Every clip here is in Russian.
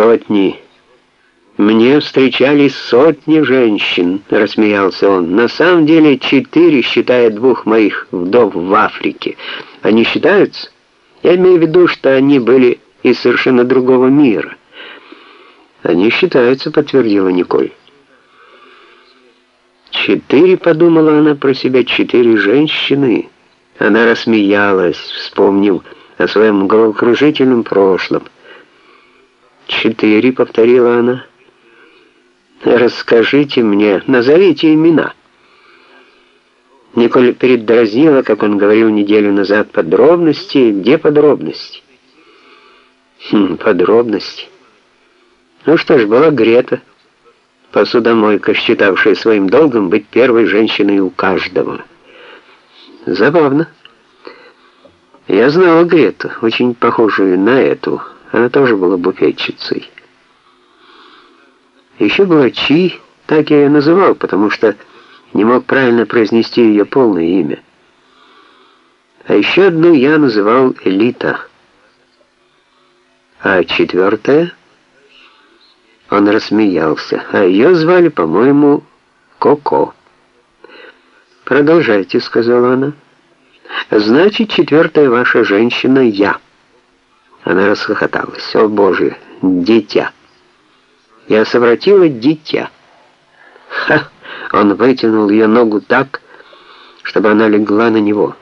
Сотни. Мне встречались сотни женщин, рассмеялся он. На самом деле четыре, считая двух моих вдов в Африке. Они считаются? Я имею в виду, что они были из совершенно другого мира. Они считаются, подтвердила Николь. Четыре, подумала она про себя, четыре женщины. Она рассмеялась, вспомнив о своем головокружительном прошлом. «Четыре», — повторила она. «Расскажите мне, назовите имена». Николь передразнила, как он говорил неделю назад, подробности. Где подробности? Хм, подробности. Ну что ж, была Грета, посудомойка, считавшая своим долгом быть первой женщиной у каждого. Забавно. Я знала Грету, очень похожую на эту. Она тоже была буфетчицей. Еще была Чи, так я ее называл, потому что не мог правильно произнести ее полное имя. А еще одну я называл Элита. А четвертая... Он рассмеялся. А ее звали, по-моему, Коко. «Продолжайте», — сказала она. «Значит, четвертая ваша женщина — я». Она расхохоталась. «О, Боже, дитя!» Я совратила дитя. Ха! Он вытянул ее ногу так, чтобы она легла на него.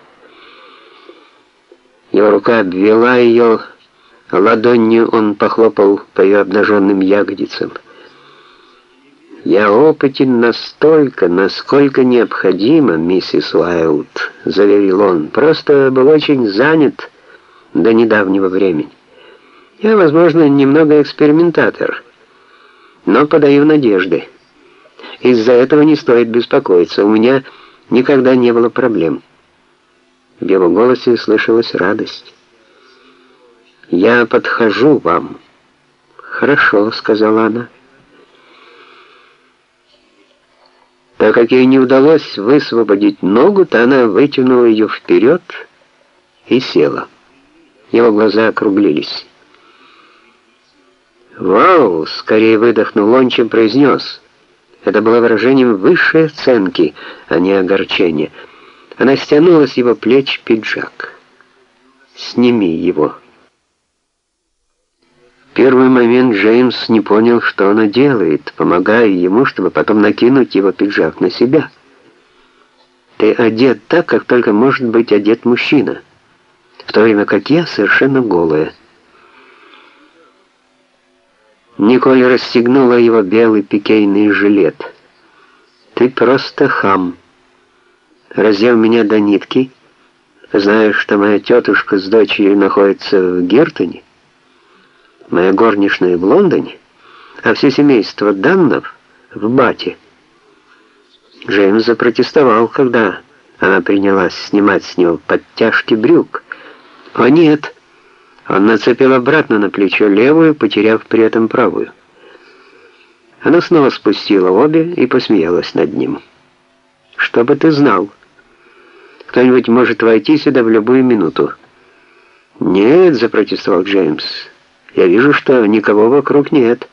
Его рука обвела ее, ладонью он похлопал по ее обнаженным ягодицам. «Я опытен настолько, насколько необходимо, миссис Уайлд», — заверил он. «Просто был очень занят до недавнего времени. Я, возможно, немного экспериментатор, но подаю надежды. Из-за этого не стоит беспокоиться. У меня никогда не было проблем». В его голосе слышалась радость. «Я подхожу вам». «Хорошо», — сказала она. Так как ей не удалось высвободить ногу, то она вытянула ее вперед и села. Его глаза округлились. «Вау!» — скорее выдохнул он, чем произнес. Это было выражением высшей оценки, а не огорчения. Она стянула с его плеч пиджак. «Сними его» первый момент Джеймс не понял, что она делает, помогая ему, чтобы потом накинуть его пиджак на себя. Ты одет так, как только может быть одет мужчина, в то время как я совершенно голая. Николь расстегнула его белый пикейный жилет. «Ты просто хам. Раздел меня до нитки. Знаешь, что моя тетушка с дочерью находится в Гертоне?» моя горничная в Лондоне, а все семейство Даннов в Бате. Джеймс запротестовал, когда она принялась снимать с него подтяжки брюк. О нет, он нацепил обратно на плечо левую, потеряв при этом правую. Она снова спустила обе и посмеялась над ним. «Чтобы ты знал, кто-нибудь может войти сюда в любую минуту». «Нет», — запротестовал Джеймс, — я вижу, что никого вокруг нет.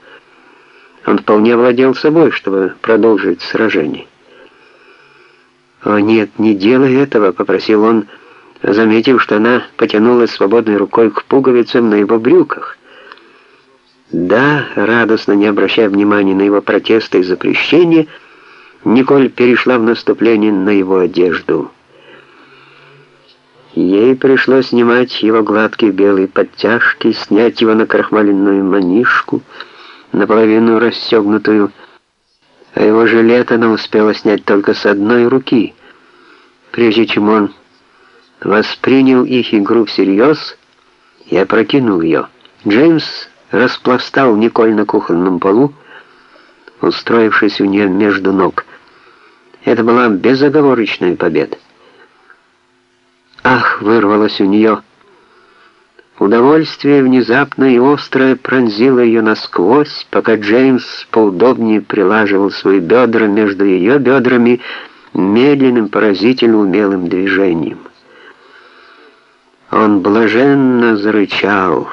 Он вполне владел собой, чтобы продолжить сражение. «О, нет, не делай этого», — попросил он, заметив, что она потянулась свободной рукой к пуговицам на его брюках. «Да», — радостно, не обращая внимания на его протесты и запрещения, Николь перешла в наступление на его одежду. Ей пришлось снимать его гладкие белые подтяжки, снять его на крахмаленную манишку, наполовину расстегнутую, а его жилет она успела снять только с одной руки. Прежде чем он воспринял их игру всерьез, я прокинул ее. Джеймс распластал Николь на кухонном полу, устроившись у нее между ног. Это была безоговорочная победа. «Ах!» — вырвалось у нее. Удовольствие внезапно и острое пронзило ее насквозь, пока Джеймс поудобнее прилаживал свои бедра между ее бедрами медленным, поразительно умелым движением. Он блаженно зарычал.